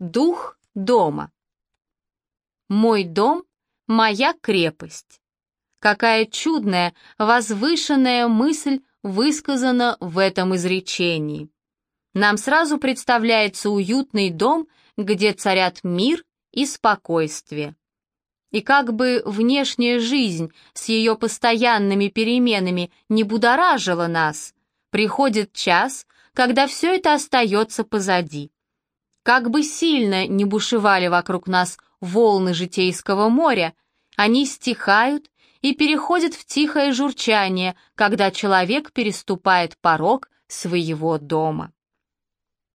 Дух дома. Мой дом — моя крепость. Какая чудная, возвышенная мысль высказана в этом изречении. Нам сразу представляется уютный дом, где царят мир и спокойствие. И как бы внешняя жизнь с ее постоянными переменами не будоражила нас, приходит час, когда все это остается позади. Как бы сильно не бушевали вокруг нас волны житейского моря, они стихают и переходят в тихое журчание, когда человек переступает порог своего дома.